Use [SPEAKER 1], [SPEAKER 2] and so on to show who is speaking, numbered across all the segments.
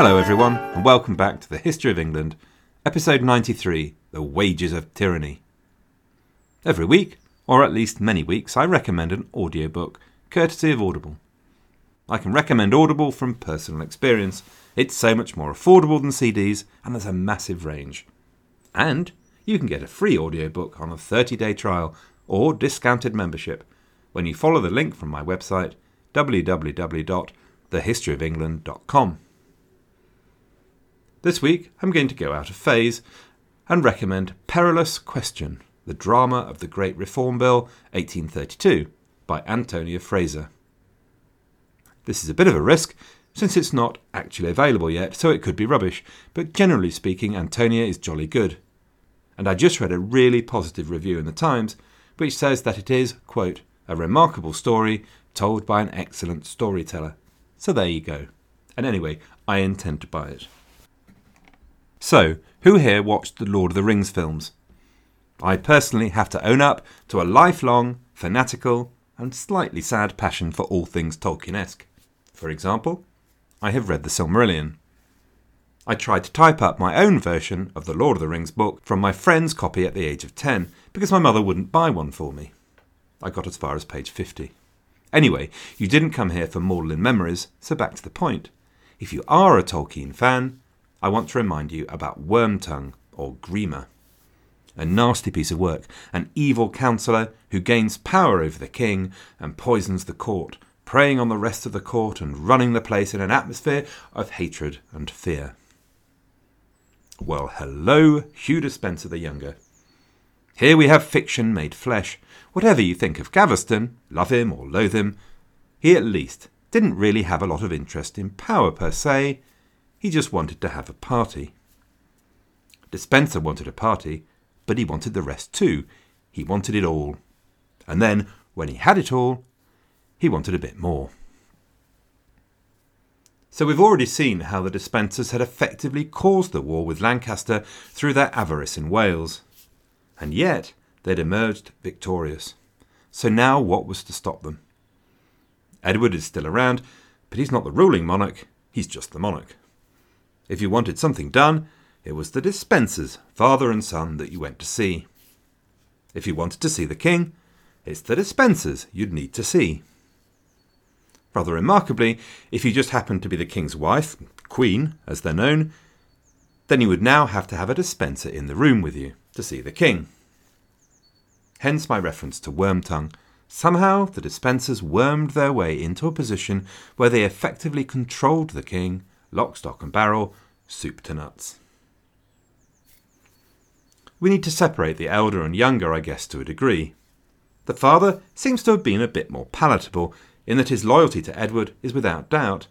[SPEAKER 1] Hello, everyone, and welcome back to the History of England, episode 93 The Wages of Tyranny. Every week, or at least many weeks, I recommend an audiobook courtesy of Audible. I can recommend Audible from personal experience. It's so much more affordable than CDs, and there's a massive range. And you can get a free audiobook on a 30 day trial or discounted membership when you follow the link from my website www.thehistoryofengland.com. This week, I'm going to go out of phase and recommend Perilous Question The Drama of the Great Reform Bill, 1832, by Antonia Fraser. This is a bit of a risk, since it's not actually available yet, so it could be rubbish, but generally speaking, Antonia is jolly good. And I just read a really positive review in the Times, which says that it is, quote, a remarkable story told by an excellent storyteller. So there you go. And anyway, I intend to buy it. So, who here watched the Lord of the Rings films? I personally have to own up to a lifelong, fanatical, and slightly sad passion for all things Tolkien-esque. For example, I have read the Silmarillion. I tried to type up my own version of the Lord of the Rings book from my friend's copy at the age of 10 because my mother wouldn't buy one for me. I got as far as page 50. Anyway, you didn't come here for maudlin memories, so back to the point. If you are a Tolkien fan, I want to remind you about Wormtongue, or Grima. A nasty piece of work, an evil counsellor who gains power over the king and poisons the court, preying on the rest of the court and running the place in an atmosphere of hatred and fear. Well, hello, Hugh Despenser the Younger. Here we have fiction made flesh. Whatever you think of Gaveston, love him or loathe him, he at least didn't really have a lot of interest in power per se, he just wanted to have a party. Despenser wanted a party, but he wanted the rest too. He wanted it all. And then, when he had it all, he wanted a bit more. So we've already seen how the Despensers had effectively caused the war with Lancaster through their avarice in Wales. And yet they'd emerged victorious. So now what was to stop them? Edward is still around, but he's not the ruling monarch, he's just the monarch. If you wanted something done, it was the Despensers, father and son, that you went to see. If you wanted to see the king, it's the Despensers you'd need to see. Rather remarkably, if you just happened to be the king's wife, queen, as they're known, then you would now have to have a Despenser in the room with you to see the king. Hence my reference to Wormtongue. Somehow the Despensers wormed their way into a position where they effectively controlled the king lock, stock, and barrel, soup to nuts. We need to separate the elder and younger, I guess, to a degree. The father seems to have been a bit more palatable, in that his loyalty to Edward is without doubt.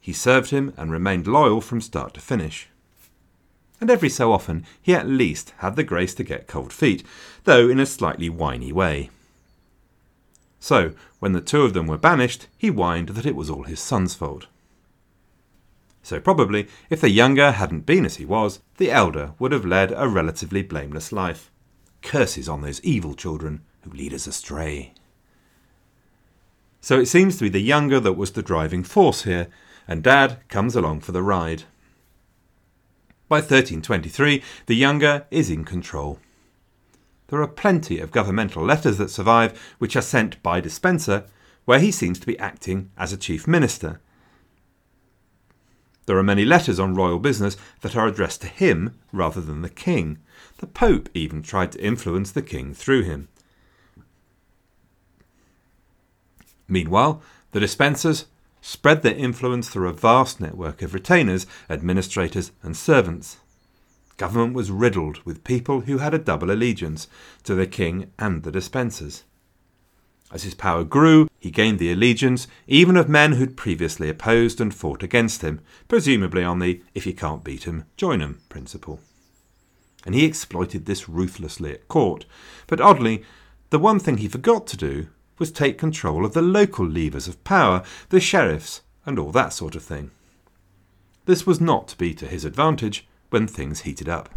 [SPEAKER 1] He served him and remained loyal from start to finish. And every so often he at least had the grace to get cold feet, though in a slightly whiny way. So, when the two of them were banished, he whined that it was all his son's fault. So probably, if the younger hadn't been as he was, the elder would have led a relatively blameless life. Curses on those evil children who lead us astray. So it seems to be the younger that was the driving force here, and Dad comes along for the ride. By 1323, the younger is in control. There are plenty of governmental letters that survive which are sent by Despenser, where he seems to be acting as a chief minister, there are many letters on royal business that are addressed to him rather than the king. The Pope even tried to influence the king through him. Meanwhile, the Despensers spread their influence through a vast network of retainers, administrators, and servants. Government was riddled with people who had a double allegiance to the king and the Despensers. As his power grew, he gained the allegiance even of men who'd previously opposed and fought against him, presumably on the if you can't beat 'em, join 'em principle. And he exploited this ruthlessly at court. But oddly, the one thing he forgot to do was take control of the local levers of power, the sheriffs, and all that sort of thing. This was not to be to his advantage when things heated up.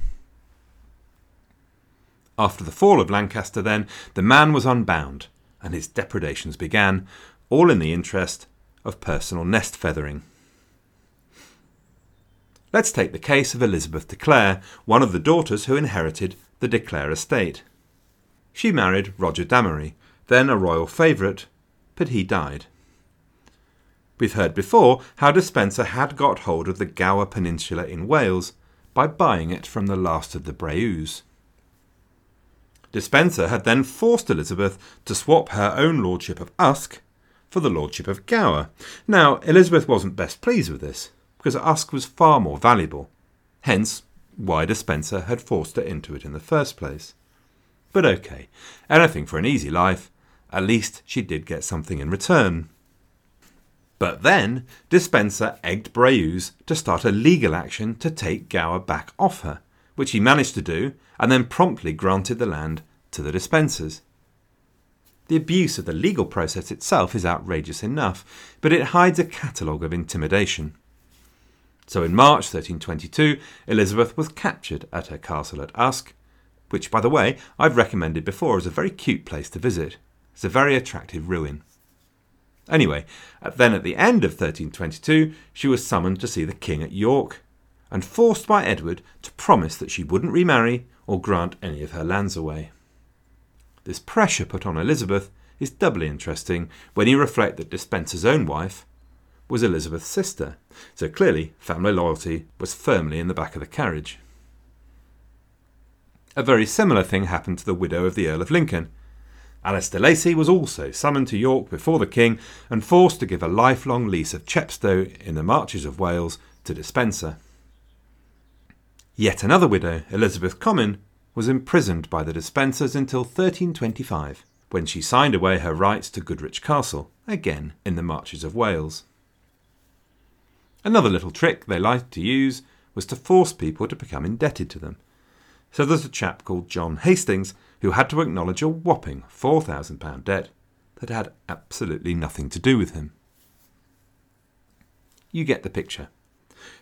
[SPEAKER 1] After the fall of Lancaster, then, the man was unbound, and his depredations began, all in the interest of personal nest feathering. Let's take the case of Elizabeth de Clare, one of the daughters who inherited the de Clare estate. She married Roger d'Amory, then a royal favourite, but he died. We've heard before how Despenser had got hold of the Gower Peninsula in Wales by buying it from the last of the Breus. Despenser had then forced Elizabeth to swap her own lordship of Usk for the lordship of Gower. Now, Elizabeth wasn't best pleased with this, because Usk was far more valuable, hence why Despenser had forced her into it in the first place. But okay, anything for an easy life, at least she did get something in return. But then Despenser egged Breus to start a legal action to take Gower back off her, which he managed to do, and then promptly granted the land to the Despensers. The abuse of the legal process itself is outrageous enough, but it hides a catalogue of intimidation. So in March 1322, Elizabeth was captured at her castle at Usk, which, by the way, I've recommended before as a very cute place to visit. It's a very attractive ruin. Anyway, then at the end of 1322, she was summoned to see the king at York and forced by Edward to promise that she wouldn't remarry or grant any of her lands away. This pressure put on Elizabeth is doubly interesting when you reflect that Despenser's own wife was Elizabeth's sister, so clearly family loyalty was firmly in the back of the carriage. A very similar thing happened to the widow of the Earl of Lincoln, Alice de Lacy was also summoned to York before the king and forced to give a lifelong lease of Chepstow in the Marches of Wales to Despenser. Yet another widow, Elizabeth Comyn, was imprisoned by the Despensers until 1325, when she signed away her rights to Goodrich Castle, again in the Marches of Wales. Another little trick they liked to use was to force people to become indebted to them. So there's a chap called John Hastings who had to acknowledge a whopping £4,000 debt that had absolutely nothing to do with him. You get the picture.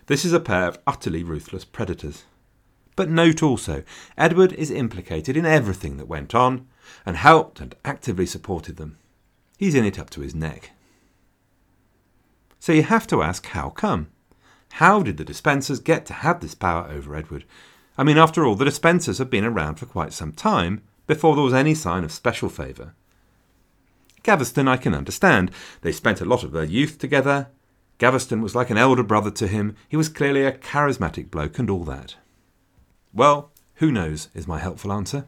[SPEAKER 1] This is a pair of utterly ruthless predators. But note also, Edward is implicated in everything that went on and helped and actively supported them. He's in it up to his neck. So you have to ask how come? How did the Despensers get to have this power over Edward? I mean, after all, the Despensers have been around for quite some time, before there was any sign of special favour. Gaveston I can understand. They spent a lot of their youth together. Gaveston was like an elder brother to him. He was clearly a charismatic bloke and all that. Well, who knows, is my helpful answer.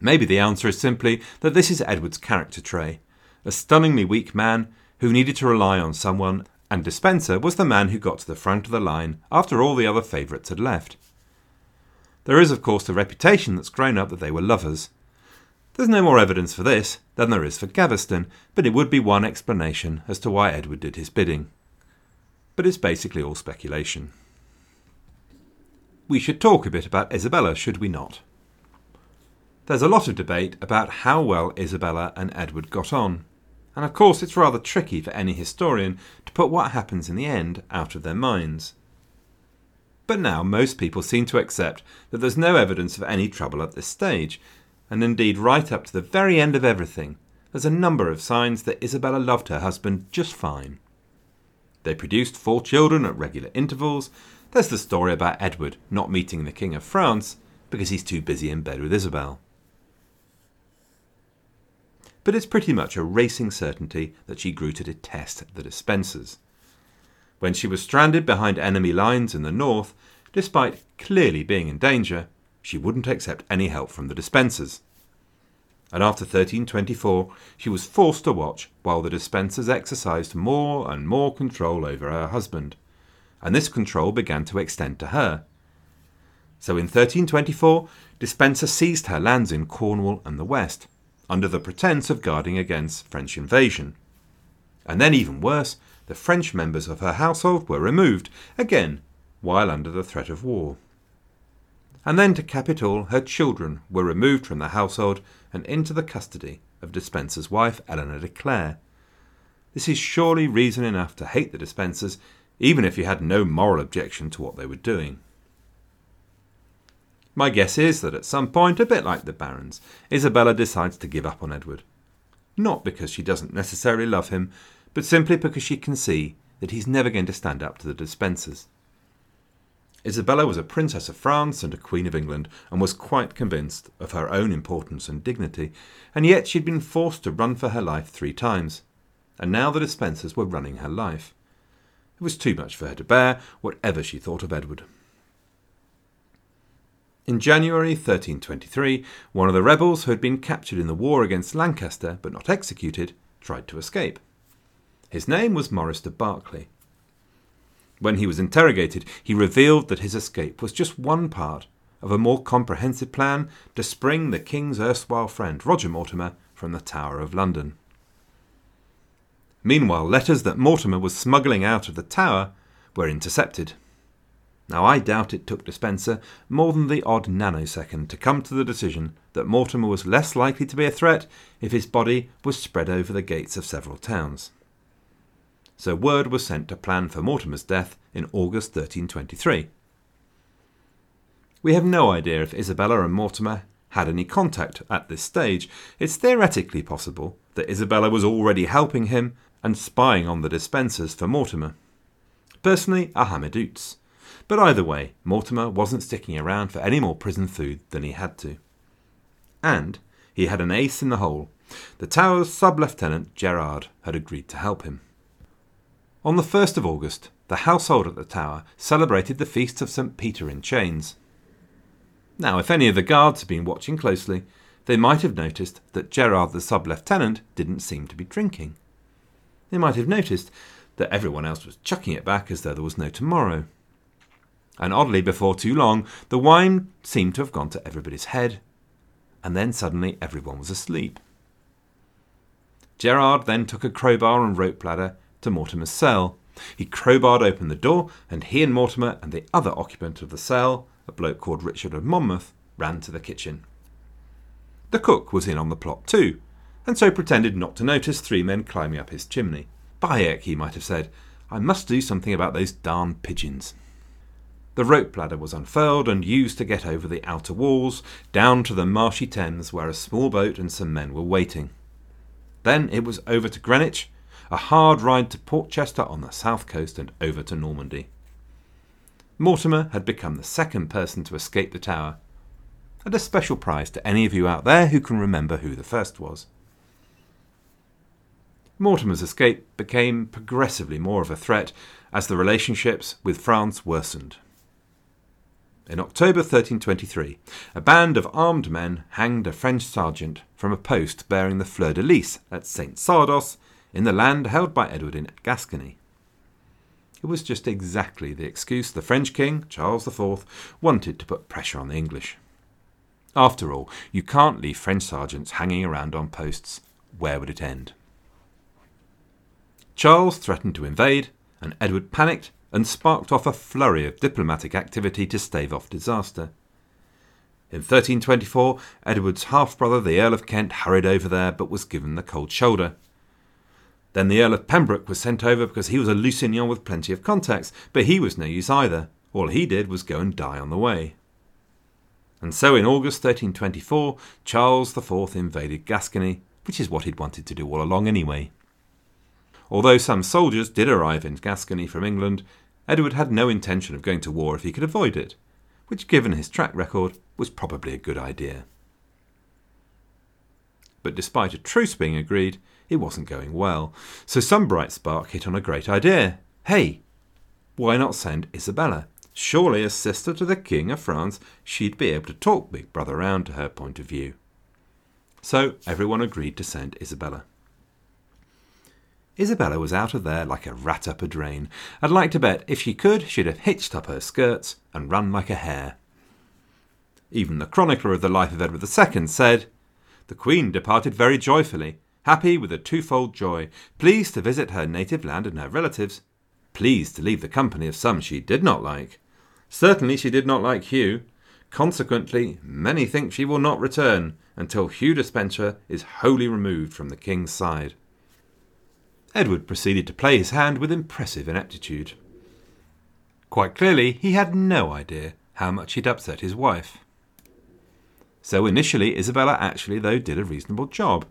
[SPEAKER 1] Maybe the answer is simply that this is Edward's character trait a stunningly weak man who needed to rely on someone, and Despenser was the man who got to the front of the line after all the other favourites had left. There is, of course, the reputation that's grown up that they were lovers. There's no more evidence for this than there is for Gaveston, but it would be one explanation as to why Edward did his bidding. But it's basically all speculation. We should talk a bit about Isabella, should we not? There's a lot of debate about how well Isabella and Edward got on, and of course it's rather tricky for any historian to put what happens in the end out of their minds. But now most people seem to accept that there's no evidence of any trouble at this stage, and indeed, right up to the very end of everything, there's a number of signs that Isabella loved her husband just fine. They produced four children at regular intervals. There's the story about Edward not meeting the King of France because he's too busy in bed with Isabel. But it's pretty much a racing certainty that she grew to detest the Despensers when she was stranded behind enemy lines in the north, despite clearly being in danger, she wouldn't accept any help from the Despensers. And after 1324, she was forced to watch while the Despensers exercised more and more control over her husband, and this control began to extend to her. So in 1324, Despenser seized her lands in Cornwall and the west, under the pretence of guarding against French invasion. And then, even worse, the French members of her household were removed, again while under the threat of war. And then, to cap it all, her children were removed from the household and into the custody of Despenser's wife, Eleanor de Clare. This is surely reason enough to hate the Despensers, even if you had no moral objection to what they were doing. My guess is that at some point, a bit like the Barons, Isabella decides to give up on Edward. Not because she doesn't necessarily love him, but simply because she can see that he's never going to stand up to the Despensers. Isabella was a princess of France and a queen of England, and was quite convinced of her own importance and dignity, and yet she'd been forced to run for her life three times, and now the Despensers were running her life. It was too much for her to bear, whatever she thought of Edward. In January 1323, one of the rebels who had been captured in the war against Lancaster but not executed tried to escape. His name was Maurice de Berkeley. When he was interrogated, he revealed that his escape was just one part of a more comprehensive plan to spring the king's erstwhile friend Roger Mortimer from the Tower of London. Meanwhile, letters that Mortimer was smuggling out of the Tower were intercepted. Now, I doubt it took Despenser more than the odd nanosecond to come to the decision that Mortimer was less likely to be a threat if his body was spread over the gates of several towns so word was sent to plan for Mortimer's death in August 1323. We have no idea if Isabella and Mortimer had any contact at this stage. It's theoretically possible that Isabella was already helping him and spying on the Despensers for Mortimer. Personally, doots. But either way, Mortimer wasn't sticking around for any more prison food than he had to. And he had an ace in the hole. The Tower's sub lieutenant, Gerard, had agreed to help him. On the 1st of August, the household at the tower celebrated the feast of St. Peter in Chains. Now, if any of the guards had been watching closely, they might have noticed that Gerard the sub lieutenant didn't seem to be drinking. They might have noticed that everyone else was chucking it back as though there was no tomorrow. And oddly, before too long, the wine seemed to have gone to everybody's head, and then suddenly everyone was asleep. Gerard then took a crowbar and rope ladder to Mortimer's cell. He crowbarred open the door, and he and Mortimer and the other occupant of the cell, a bloke called Richard of Monmouth, ran to the kitchen. The cook was in on the plot too, and so pretended not to notice three men climbing up his chimney. Bayek, he might have said, I must do something about those darned pigeons. The rope ladder was unfurled and used to get over the outer walls, down to the marshy Thames where a small boat and some men were waiting. Then it was over to Greenwich, a hard ride to Portchester on the south coast and over to Normandy. Mortimer had become the second person to escape the tower, and a special prize to any of you out there who can remember who the first was. Mortimer's escape became progressively more of a threat as the relationships with France worsened. In October 1323, a band of armed men hanged a French sergeant from a post bearing the fleur de lis at St. Sardos in the land held by Edward in Gascony. It was just exactly the excuse the French king, Charles IV, wanted to put pressure on the English. After all, you can't leave French sergeants hanging around on posts. Where would it end? Charles threatened to invade, and Edward panicked and sparked off a flurry of diplomatic activity to stave off disaster. In 1324, Edward's half brother, the Earl of Kent, hurried over there but was given the cold shoulder. Then the Earl of Pembroke was sent over because he was a Lusignan with plenty of contacts, but he was no use either. All he did was go and die on the way. And so in August 1324, Charles IV invaded Gascony, which is what he'd wanted to do all along anyway. Although some soldiers did arrive in Gascony from England, Edward had no intention of going to war if he could avoid it, which, given his track record, was probably a good idea. But despite a truce being agreed, it wasn't going well. So some bright spark hit on a great idea. Hey, why not send Isabella? Surely, as sister to the King of France, she'd be able to talk Big Brother round to her point of view. So everyone agreed to send Isabella. Isabella was out of there like a rat up a drain. I'd like to bet if she could, she'd have hitched up her skirts and run like a hare. Even the chronicler of the life of Edward II said, The Queen departed very joyfully, happy with a twofold joy, pleased to visit her native land and her relatives, pleased to leave the company of some she did not like. Certainly she did not like Hugh. Consequently, many think she will not return until Hugh Despenser is wholly removed from the king's side. Edward proceeded to play his hand with impressive ineptitude. Quite clearly, he had no idea how much he'd upset his wife. So initially, Isabella actually, though, did a reasonable job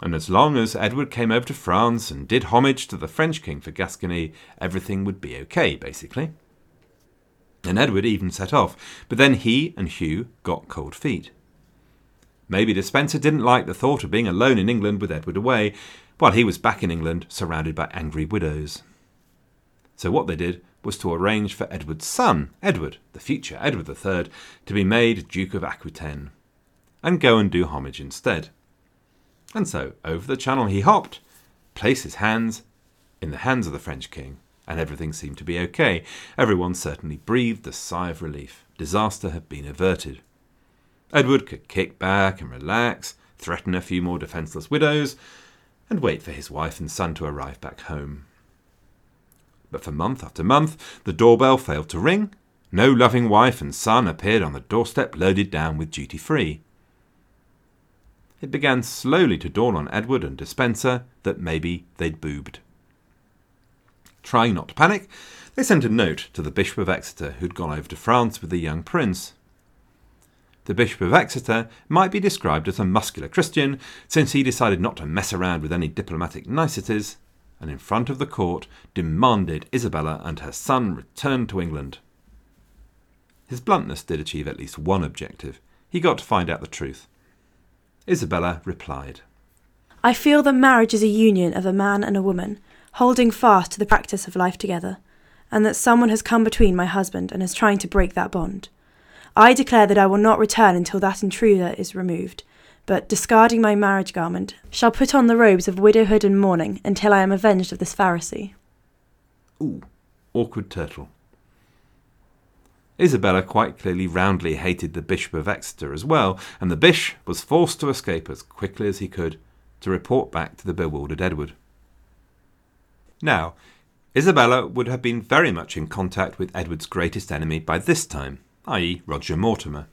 [SPEAKER 1] and as long as Edward came over to France and did homage to the French king for Gascony, everything would be okay, basically. and Edward even set off, but then he and Hugh got cold feet. Maybe Despenser didn't like the thought of being alone in England with Edward away, while he was back in England surrounded by angry widows. So what they did was to arrange for Edward's son, Edward, the future Edward III, to be made Duke of Aquitaine, and go and do homage instead. And so over the channel he hopped, placed his hands in the hands of the French king, and everything seemed to be okay. Everyone certainly breathed a sigh of relief. Disaster had been averted. Edward could kick back and relax, threaten a few more defenceless widows, and wait for his wife and son to arrive back home. But for month after month, the doorbell failed to ring. No loving wife and son appeared on the doorstep loaded down with duty free. It began slowly to dawn on Edward and Despenser that maybe they'd boobed. Trying not to panic, they sent a note to the Bishop of Exeter, who'd gone over to France with the young prince. The Bishop of Exeter might be described as a muscular Christian, since he decided not to mess around with any diplomatic niceties, and in front of the court demanded Isabella and her son return to England. His bluntness did achieve at least one objective. He got to find out the truth. Isabella replied,
[SPEAKER 2] I feel that marriage is a union of a man and a woman, holding fast to the practice of life together, and that someone has come between my husband and is trying to break that bond. I declare that I will not return until that intruder is removed, but discarding my marriage garment, shall put on the robes of widowhood and mourning until I am avenged of this Pharisee.
[SPEAKER 1] Ooh, awkward turtle. Isabella quite clearly roundly hated the Bishop of Exeter as well, and the Bish was forced to escape as quickly as he could to report back to the bewildered Edward. Now, Isabella would have been very much in contact with Edward's greatest enemy by this time, i.e., Roger Mortimer.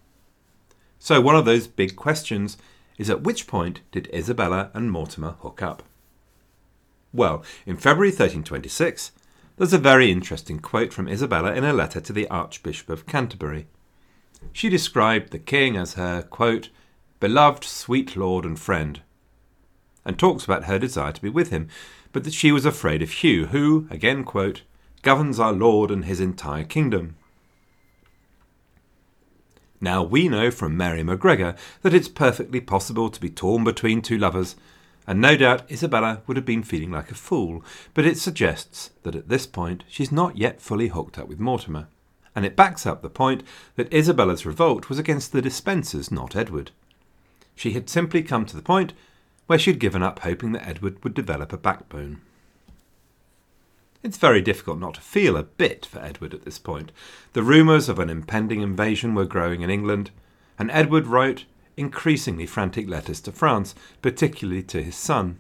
[SPEAKER 1] So, one of those big questions is at which point did Isabella and Mortimer hook up? Well, in February 1326, there's a very interesting quote from Isabella in a letter to the Archbishop of Canterbury. She described the king as her, quote, beloved, sweet lord and friend, and talks about her desire to be with him, but that she was afraid of Hugh, who, again quote, governs our Lord and his entire kingdom. Now we know from Mary MacGregor that it's perfectly possible to be torn between two lovers, and no doubt Isabella would have been feeling like a fool, but it suggests that at this point she's not yet fully hooked up with Mortimer. And it backs up the point that Isabella's revolt was against the Despensers, not Edward. She had simply come to the point where she had given up hoping that Edward would develop a backbone. It's very difficult not to feel a bit for Edward at this point. The rumours of an impending invasion were growing in England, and Edward wrote increasingly frantic letters to France, particularly to his son.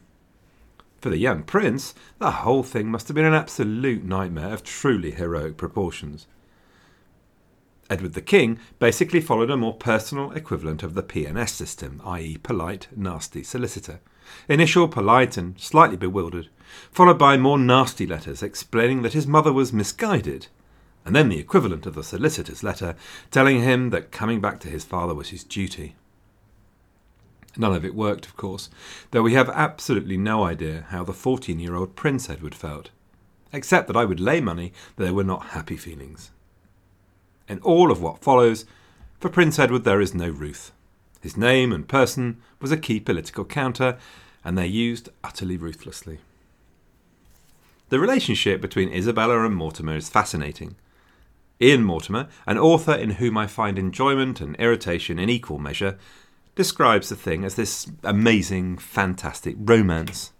[SPEAKER 1] For the young prince, the whole thing must have been an absolute nightmare of truly heroic proportions. Edward the King basically followed a more personal equivalent of the PNS system, i.e., polite, nasty solicitor. Initial polite and slightly bewildered, followed by more nasty letters explaining that his mother was misguided, and then the equivalent of the solicitor's letter telling him that coming back to his father was his duty. None of it worked, of course, though we have absolutely no idea how the 14 year old Prince Edward felt, except that I would lay money that there were not happy feelings. In all of what follows, for Prince Edward there is no Ruth. His name and person was a key political counter, and they're used utterly ruthlessly. The relationship between Isabella and Mortimer is fascinating. Ian Mortimer, an author in whom I find enjoyment and irritation in equal measure, describes the thing as this amazing, fantastic romance.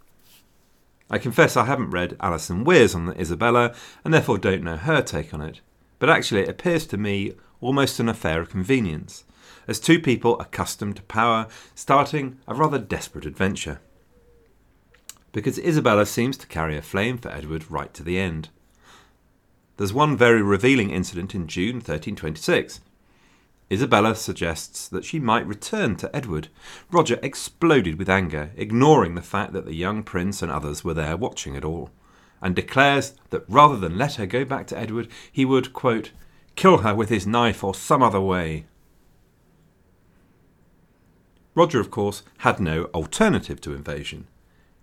[SPEAKER 1] I confess I haven't read Alison Weir's on Isabella, and therefore don't know her take on it but actually it appears to me almost an affair of convenience, as two people accustomed to power starting a rather desperate adventure. Because Isabella seems to carry a flame for Edward right to the end. There's one very revealing incident in June 1326. Isabella suggests that she might return to Edward. Roger exploded with anger, ignoring the fact that the young prince and others were there watching it all and declares that rather than let her go back to Edward, he would, quote, kill her with his knife or some other way. Roger, of course, had no alternative to invasion.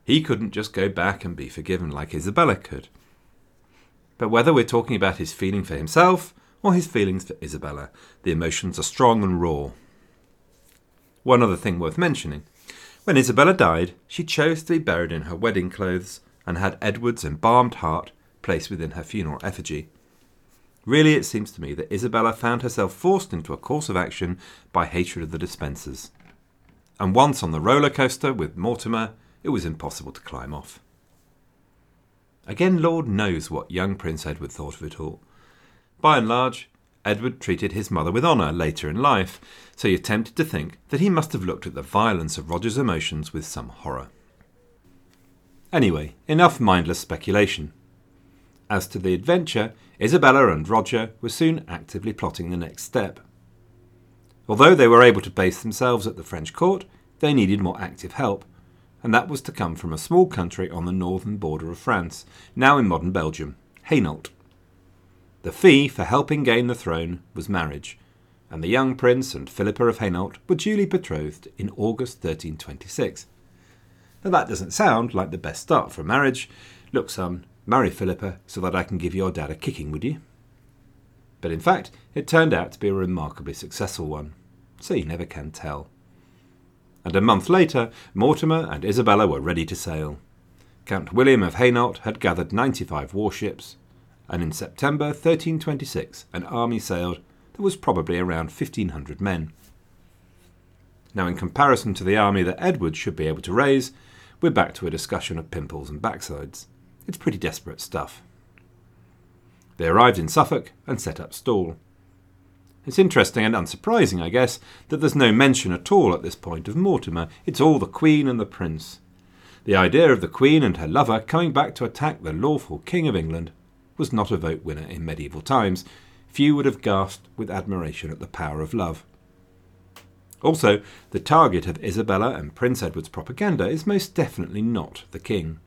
[SPEAKER 1] He couldn't just go back and be forgiven like Isabella could. But whether we're talking about his feeling for himself or his feelings for Isabella. The emotions are strong and raw. One other thing worth mentioning. When Isabella died, she chose to be buried in her wedding clothes and had Edward's embalmed heart placed within her funeral effigy. Really, it seems to me that Isabella found herself forced into a course of action by hatred of the Despensers. And once on the roller coaster with Mortimer, it was impossible to climb off. Again, Lord knows what young Prince Edward thought of it all. By and large, Edward treated his mother with honour later in life, so you're tempted to think that he must have looked at the violence of Roger's emotions with some horror. Anyway, enough mindless speculation. As to the adventure, Isabella and Roger were soon actively plotting the next step. Although they were able to base themselves at the French court, they needed more active help, and that was to come from a small country on the northern border of France, now in modern Belgium, Hainault. The fee for helping gain the throne was marriage, and the young prince and Philippa of Hainault were duly betrothed in August 1326. Now that doesn't sound like the best start for a marriage. Look, son, marry Philippa so that I can give your dad a kicking, would you? But in fact, it turned out to be a remarkably successful one, so you never can tell. And a month later, Mortimer and Isabella were ready to sail. Count William of Hainault had gathered 95 warships, and in September 1326 an army sailed that was probably around 1,500 men. Now, in comparison to the army that Edward should be able to raise, we're back to a discussion of pimples and backsides. It's pretty desperate stuff. They arrived in Suffolk and set up stall. It's interesting and unsurprising, I guess, that there's no mention at all at this point of Mortimer. It's all the Queen and the Prince. The idea of the Queen and her lover coming back to attack the lawful King of England was not a vote winner in medieval times. Few would have gasped with admiration at the power of love. Also, the target of Isabella and Prince Edward's propaganda is most definitely not the king.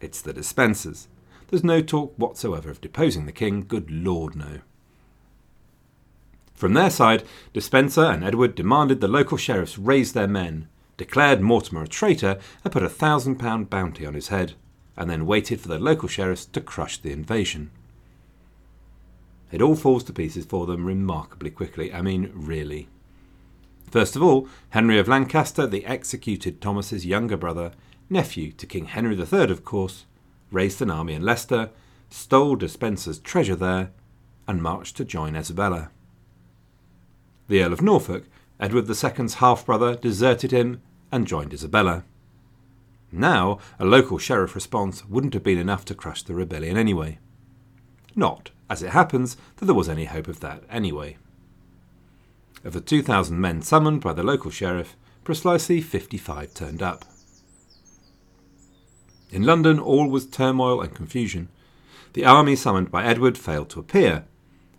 [SPEAKER 1] It's the Despensers. There's no talk whatsoever of deposing the king, good lord, no. From their side, Despenser and Edward demanded the local sheriffs raise their men, declared Mortimer a traitor, and put a thousand pound bounty on his head, and then waited for the local sheriffs to crush the invasion. It all falls to pieces for them remarkably quickly. I mean, really. First of all, Henry of Lancaster, the executed Thomas's younger brother, nephew to King Henry III, of course, raised an army in Leicester, stole Despenser's treasure there, and marched to join Isabella. The Earl of Norfolk, Edward II's half brother, deserted him and joined Isabella. Now, a local sheriff response wouldn't have been enough to crush the rebellion anyway. Not, as it happens, that there was any hope of that anyway. Of the 2,000 men summoned by the local sheriff, precisely 55 turned up. In London, all was turmoil and confusion. The army summoned by Edward failed to appear,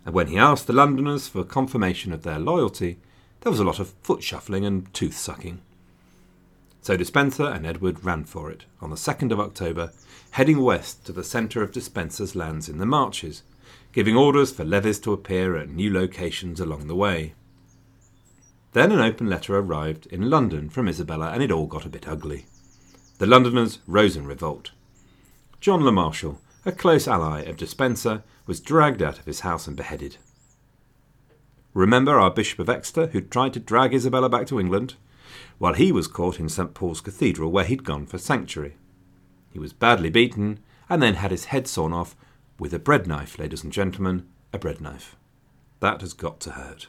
[SPEAKER 1] and when he asked the Londoners for confirmation of their loyalty, there was a lot of foot shuffling and tooth sucking. So Despenser and Edward ran for it on the 2nd of October, heading west to the centre of Despenser's lands in the Marches, giving orders for levies to appear at new locations along the way. Then an open letter arrived in London from Isabella, and it all got a bit ugly. The Londoners rose in revolt. John Le Marchal, a close ally of Despenser, was dragged out of his house and beheaded. Remember our Bishop of Exeter who tried to drag Isabella back to England? While he was caught in St. Paul's Cathedral where he'd gone for sanctuary. He was badly beaten and then had his head sawn off with a bread knife, ladies and gentlemen, a bread knife. That has got to hurt.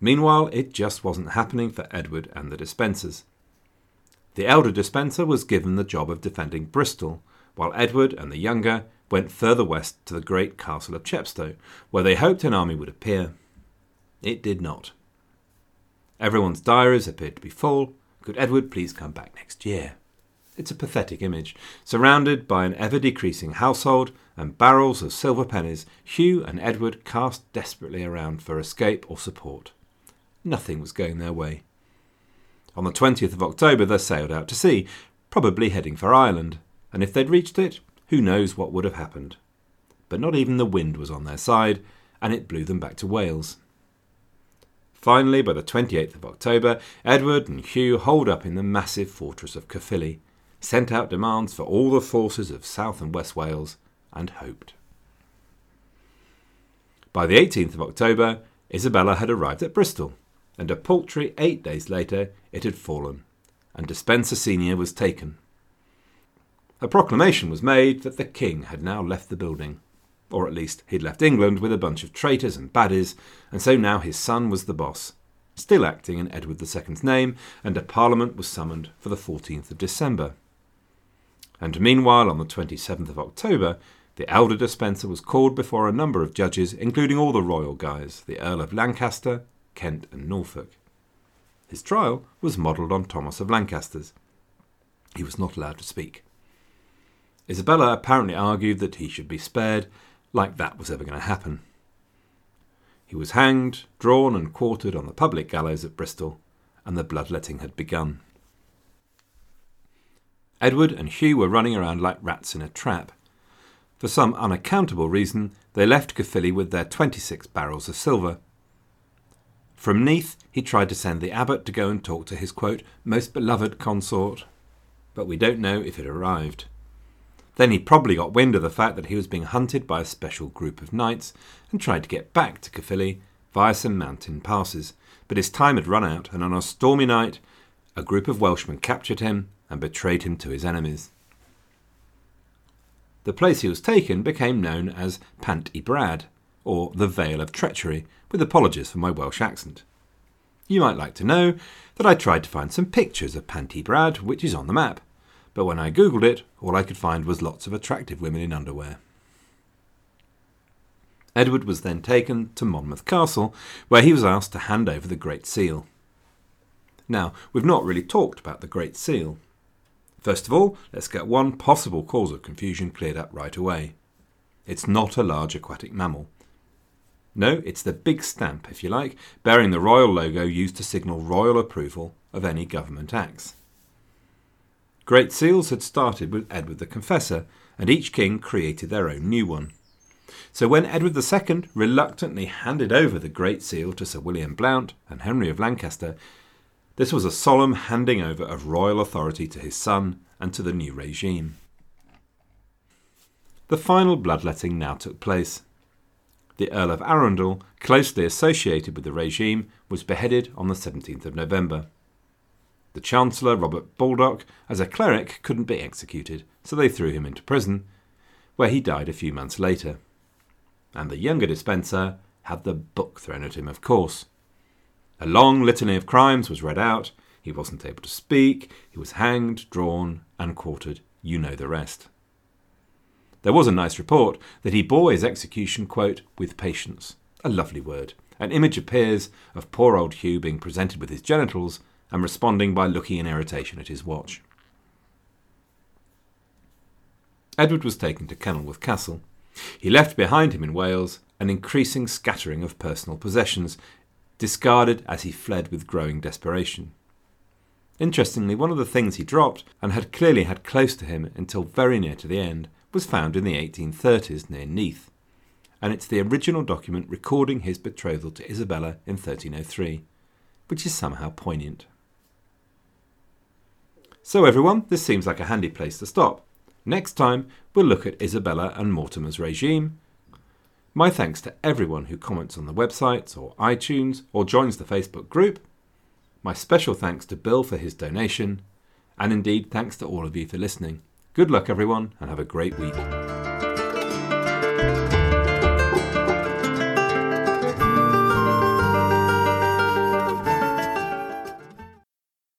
[SPEAKER 1] Meanwhile, it just wasn't happening for Edward and the Despensers. The elder Despenser was given the job of defending Bristol, while Edward and the younger went further west to the great castle of Chepstow, where they hoped an army would appear. It did not. Everyone's diaries appeared to be full. Could Edward please come back next year? It's a pathetic image. Surrounded by an ever decreasing household and barrels of silver pennies, Hugh and Edward cast desperately around for escape or support. Nothing was going their way. On the 20th of October, they sailed out to sea, probably heading for Ireland, and if they'd reached it, who knows what would have happened? But not even the wind was on their side, and it blew them back to Wales. Finally, by the 28th of October, Edward and Hugh holed up in the massive fortress of Caerphilly, sent out demands for all the forces of South and West Wales, and hoped. By the 18th of October, Isabella had arrived at Bristol, and a paltry eight days later it had fallen, and Despenser Senior was taken. A proclamation was made that the king had now left the building, or at least he'd left England with a bunch of traitors and baddies, and so now his son was the boss, still acting in Edward II's name, and a parliament was summoned for the 14th of December. And meanwhile, on the 27th of October, the elder Despenser was called before a number of judges, including all the royal guys, the Earl of Lancaster, Kent, and Norfolk. His trial was modelled on Thomas of Lancaster's. He was not allowed to speak. Isabella apparently argued that he should be spared, like that was ever going to happen. He was hanged, drawn, and quartered on the public gallows at Bristol, and the bloodletting had begun. Edward and Hugh were running around like rats in a trap. For some unaccountable reason, they left Caerphilly with their 26 barrels of silver. From Neath, he tried to send the abbot to go and talk to his quote, most beloved consort, but we don't know if it arrived. Then he probably got wind of the fact that he was being hunted by a special group of knights and tried to get back to Caerphilly via some mountain passes, but his time had run out, and on a stormy night, a group of Welshmen captured him and betrayed him to his enemies. The place he was taken became known as Pant y Brad, or the Vale of Treachery, with apologies for my Welsh accent. You might like to know that I tried to find some pictures of Pant y Brad, which is on the map, but when I googled it, all I could find was lots of attractive women in underwear. Edward was then taken to Monmouth Castle, where he was asked to hand over the Great Seal. Now, we've not really talked about the Great Seal. First of all, let's get one possible cause of confusion cleared up right away. It's not a large aquatic mammal. No, it's the big stamp, if you like, bearing the royal logo used to signal royal approval of any government acts. Great seals had started with Edward the Confessor, and each king created their own new one. So when Edward II reluctantly handed over the Great Seal to Sir William Blount and Henry of Lancaster, this was a solemn handing over of royal authority to his son and to the new regime. The final bloodletting now took place. The Earl of Arundel, closely associated with the regime, was beheaded on the 17th of November. The Chancellor, Robert Baldock, as a cleric, couldn't be executed, so they threw him into prison, where he died a few months later. And the younger Despenser had the book thrown at him, of course. A long litany of crimes was read out. He wasn't able to speak. He was hanged, drawn, and quartered. You know the rest. There was a nice report that he bore his execution, quote, with patience. A lovely word. An image appears of poor old Hugh being presented with his genitals and responding by looking in irritation at his watch. Edward was taken to Kenilworth Castle. He left behind him in Wales an increasing scattering of personal possessions, discarded as he fled with growing desperation. Interestingly, one of the things he dropped, and had clearly had close to him until very near to the end, was found in the 1830s near Neath, and it's the original document recording his betrothal to Isabella in 1303, which is somehow poignant. So, everyone, this seems like a handy place to stop. Next time, we'll look at Isabella and Mortimer's regime, my thanks to everyone who comments on the website or iTunes or joins the Facebook group. My special thanks to Bill for his donation. And indeed, thanks to all of you for listening. Good luck, everyone, and have a great week.